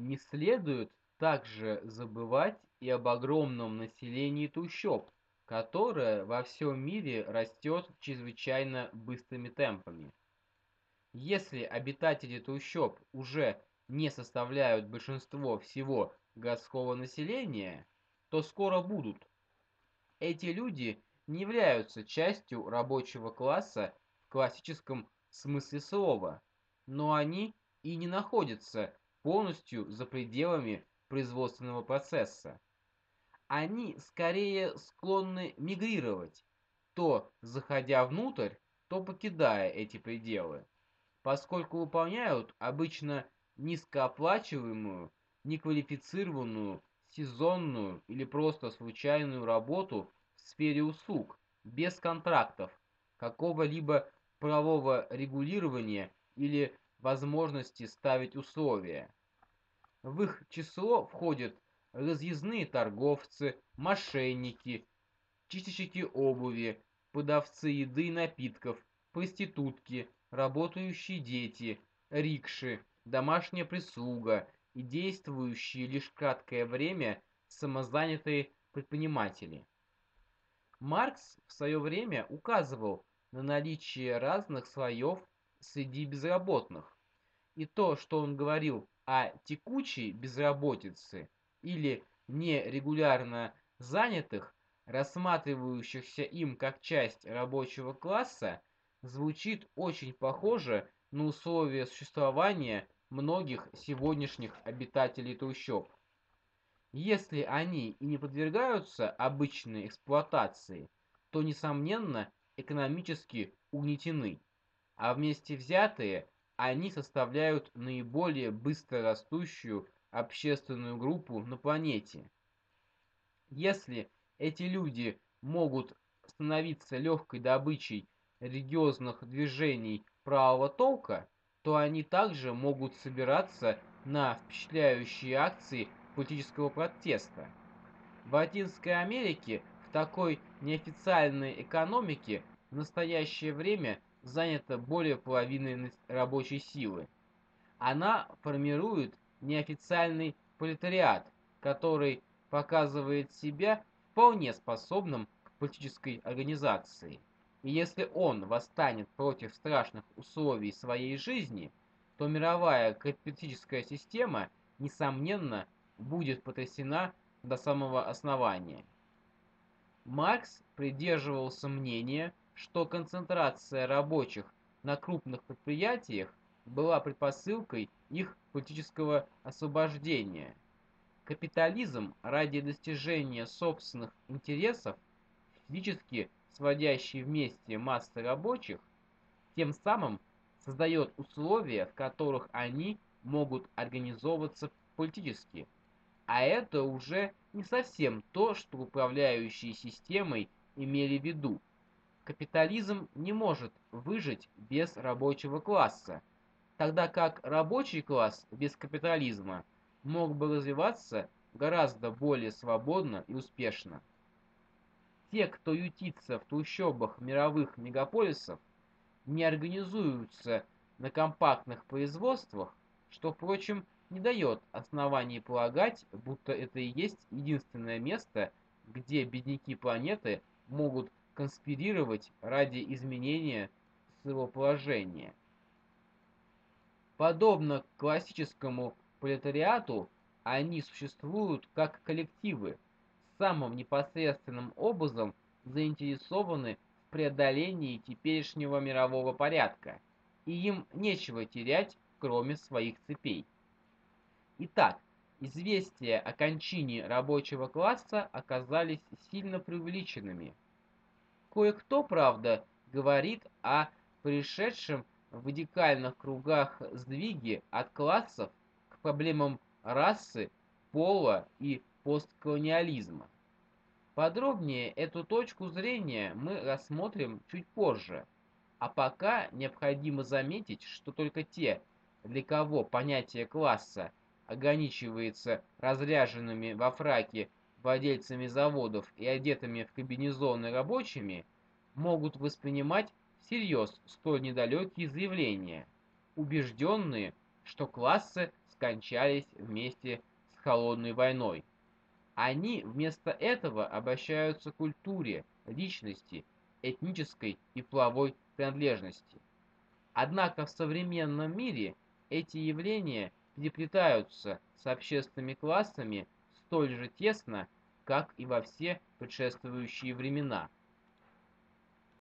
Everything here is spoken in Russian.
Не следует также забывать и об огромном населении трущоб, которое во всем мире растет чрезвычайно быстрыми темпами. Если обитатели трущоб уже не составляют большинство всего городского населения, то скоро будут. Эти люди не являются частью рабочего класса в классическом смысле слова, но они и не находятся полностью за пределами производственного процесса. Они скорее склонны мигрировать, то заходя внутрь, то покидая эти пределы, поскольку выполняют обычно низкооплачиваемую, неквалифицированную, сезонную или просто случайную работу в сфере услуг, без контрактов, какого-либо правового регулирования или возможности ставить условия. В их число входят разъездные торговцы, мошенники, чистильщики обуви, подавцы еды и напитков, проститутки, работающие дети, рикши, домашняя прислуга и действующие лишь краткое время самозанятые предприниматели. Маркс в свое время указывал на наличие разных слоев среди безработных, и то, что он говорил о текучей безработице или нерегулярно занятых, рассматривающихся им как часть рабочего класса, звучит очень похоже на условия существования многих сегодняшних обитателей трущоб. Если они и не подвергаются обычной эксплуатации, то, несомненно, экономически угнетены, а вместе взятые они составляют наиболее быстро растущую общественную группу на планете. Если эти люди могут становиться легкой добычей религиозных движений правого толка, то они также могут собираться на впечатляющие акции политического протеста. В Латинской Америке в такой неофициальной экономике в настоящее время занято более половины рабочей силы. Она формирует неофициальный пролетариат, который показывает себя вполне способным к политической организации. И если он восстанет против страшных условий своей жизни, то мировая капиталистическая система, несомненно, будет потрясена до самого основания. Маркс придерживался мнения, что концентрация рабочих на крупных предприятиях была предпосылкой их политического освобождения. Капитализм ради достижения собственных интересов, физически сводящий вместе массы рабочих, тем самым создает условия, в которых они могут организовываться политически. А это уже не совсем то, что управляющие системой имели в виду. Капитализм не может выжить без рабочего класса, тогда как рабочий класс без капитализма мог бы развиваться гораздо более свободно и успешно. Те, кто ютится в трущобах мировых мегаполисов, не организуются на компактных производствах, что, впрочем, не дает оснований полагать, будто это и есть единственное место, где бедняки планеты могут конспирировать ради изменения своего положения. Подобно классическому пролетариату, они существуют как коллективы, самым непосредственным образом заинтересованы в преодолении теперешнего мирового порядка, и им нечего терять, кроме своих цепей. Итак, известия о кончине рабочего класса оказались сильно преувеличенными – Кое-кто, правда, говорит о пришедшем в радикальных кругах сдвиге от классов к проблемам расы, пола и постколониализма. Подробнее эту точку зрения мы рассмотрим чуть позже, а пока необходимо заметить, что только те, для кого понятие класса ограничивается разряженными во фраке владельцами заводов и одетыми в комбинезоны рабочими, могут воспринимать всерьез столь недалекие заявления, убежденные, что классы скончались вместе с холодной войной. Они вместо этого обращаются к культуре, личности, этнической и половой принадлежности. Однако в современном мире эти явления переплетаются с общественными классами столь же тесно, как и во все предшествующие времена –